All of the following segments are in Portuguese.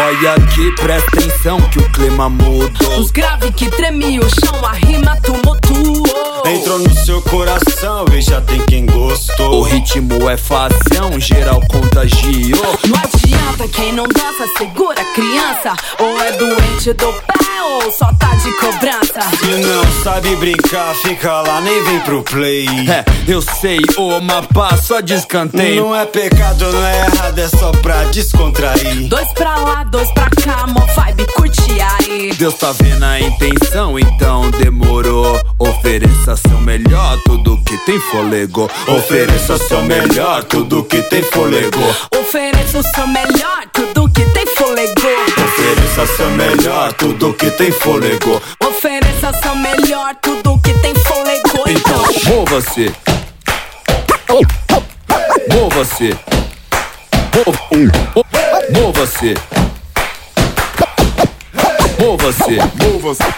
Olha aqui, presta atenção que o clima mudou. Os graves que treme o chão, a rima tumultuou. Entrou no seu coração e já tem quem gostou. O ritmo é facião, geral contagiou. Não adianta quem não dança, segura a criança. Ou é doente do pé, ou só tá de cobrança. Se não sabe brincar, fica lá, nem vem pro play. É, eu sei, ô mapa, só descantei. Não é pecado, não é errado, é só pra descontrair. Dois pra lá, dois pra cá, mó vibe, curte aí. Deus tá vendo a intenção, então demorou. Ofereça seu melhor, tudo que tem fôlego. Ofereça seu melhor, tudo que tem fôlego. Ofereça o seu melhor, tudo que tem fôlego. Ofereça seu melhor, tudo que tem fôlego. Ofereça seu melhor, tudo que tem fôlego. Então, mova-se. Mova-se. Mova-se. Mova-se. Mova-se, mova-se,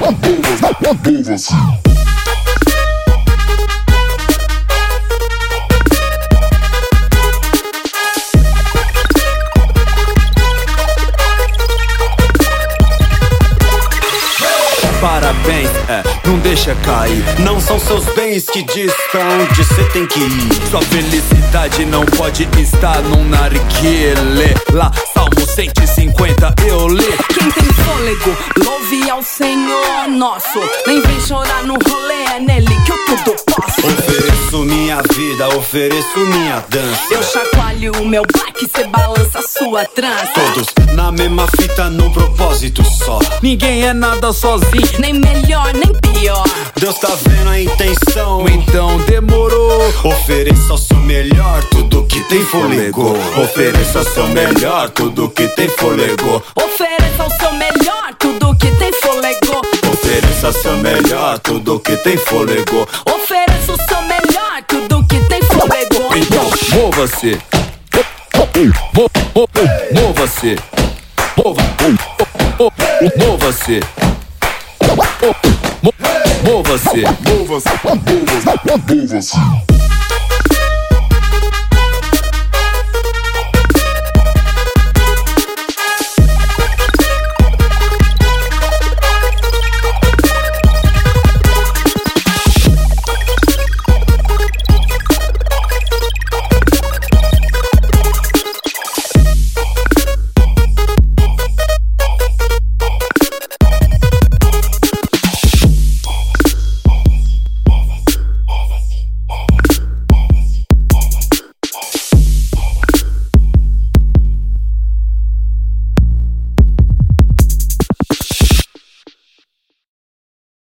Parabéns, é, não deixa cair. Não são seus bens que diz pra onde cê tem que ir. Sua felicidade não pode estar num narguile. Lá, Salmo 150, eu li. Quem tem fôlego, louve ao Senhor nosso. Nem vem chorar no rolê, minha vida, ofereço minha dança. Eu chacoalho o meu black, cê balança a sua trança. Todos na mesma fita, num propósito só. Ninguém é nada sozinho, Nem melhor, nem pior. Deus tá vendo a intenção. então demorou. Ofereça o seu melhor, tudo que tem fôlego. Ofereça o seu melhor, tudo que tem fôlego. Ofereça o seu melhor, tudo que tem fôlego. Ofereça seu melhor, tudo que tem fôlego. Ofereça o seu melhor, Então, mova-se. Mo- mo- Mova-se. Mova. Mova-se. Mo- Mova-se. Mova-se, mova-se, mova-se.